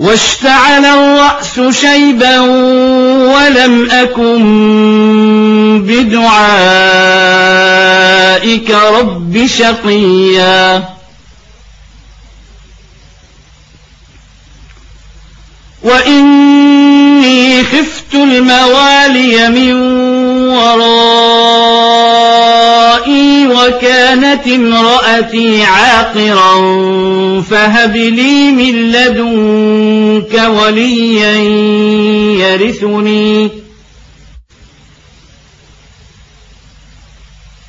واشتعل الرأس شيبا ولم أكن بدعائك رب شقيا. وإني خفت الموالي من ورائي وكانت امرأتي عاقرا فهب لي من لدنك وليا يرثني.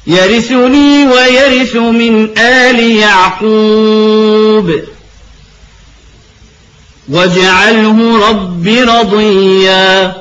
يرثني ويرث من آل يعقوب. واجعله رب رضيا.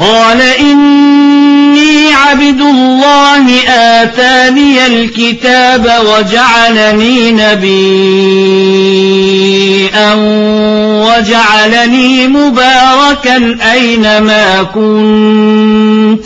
قال إني عبد الله آتاني الكتاب وجعلني نبيا وجعلني مباركا أينما كنت.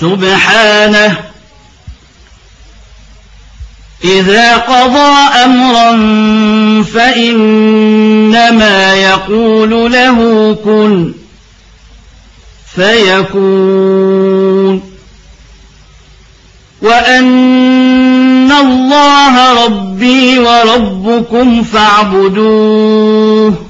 سبحانه. إذا قضى أمرا فإنما يقول له كن فيكون. وأن الله ربي وربكم فاعبدوه.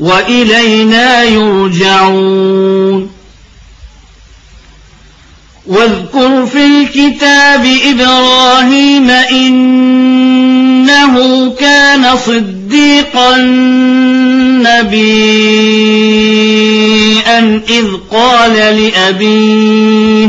وإلينا يرجعون. واذكر في الكتاب إبراهيم إنه كان صديقا نبيا إذ قال لأبيه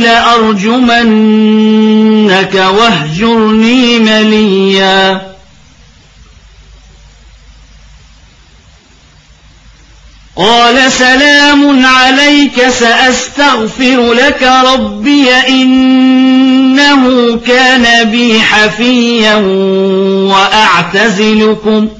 لأرجمنك واهجرني مليا. قال سلام عليك سأستغفر لك ربي إنه كان بي حفيا وأعتزلكم ۖ.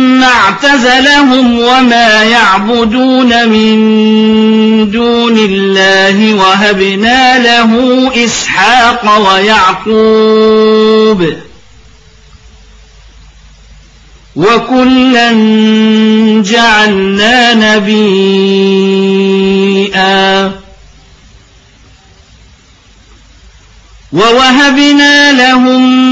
اعتزلهم وما يعبدون من دون الله وهبنا له إسحاق ويعقوب. وكلا جعلنا نبيئا. ووهبنا لهم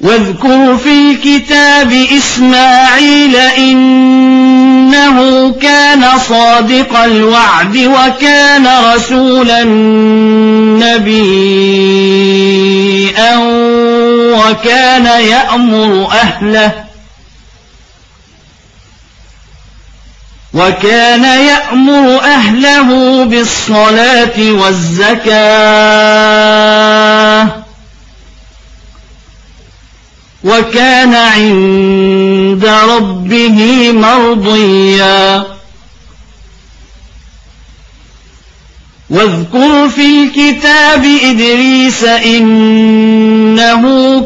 واذكر في الكتاب إسماعيل إنه كان صادق الوعد وكان رسولا نبيا وكان يأمر أهله وكان يأمر أهله بالصلاة والزكاة وكان عند ربه مرضيا. واذكر في الكتاب إدريس إنه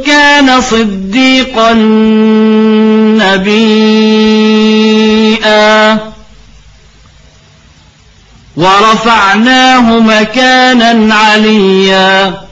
كان صديقا نبيئا ورفعناه مكانا عليا.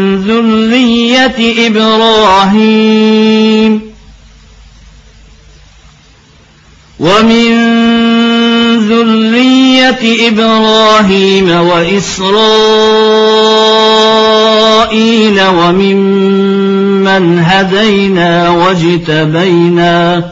ذرية إبراهيم ومن ذرية إبراهيم وإسرائيل وممن هدينا واجتبينا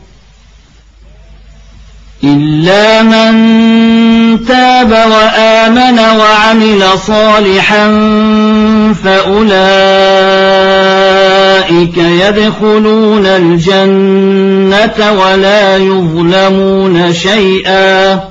إلا من تاب وآمن وعمل صالحا فأولئك يدخلون الجنة ولا يظلمون شيئا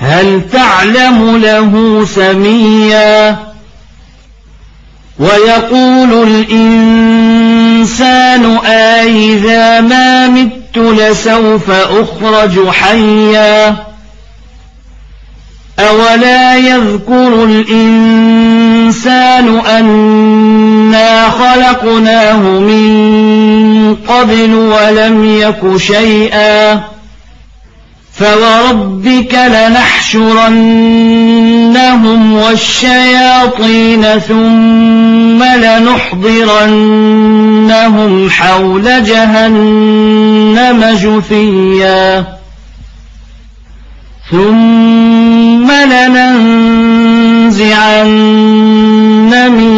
هل تعلم له سميا؟ ويقول الإنسان آئذا ما مت لسوف أخرج حيا؟ أولا يذكر الإنسان أنا خلقناه من قبل ولم يك شيئا؟ فوربك لنحشرنهم والشياطين ثم لنحضرنهم حول جهنم جثيا ثم لننزعن من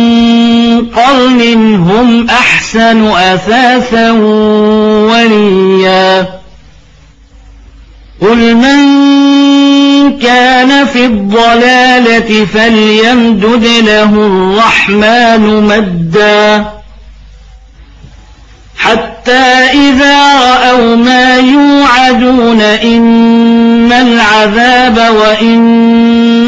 قرن هم أحسن أثاثا وليا قل من كان في الضلالة فليمدد له الرحمن مدا حتى إذا رأوا ما يوعدون إما العذاب وإن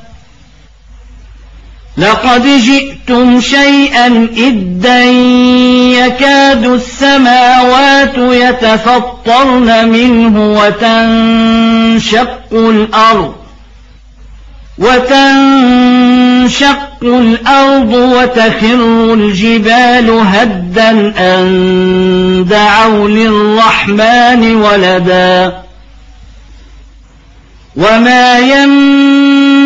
لقد جئتم شيئا إدا يكاد السماوات يتفطرن منه وتنشق الأرض وتنشق الأرض وتخر الجبال هدا أن دعوا للرحمن ولدا وما ينبغي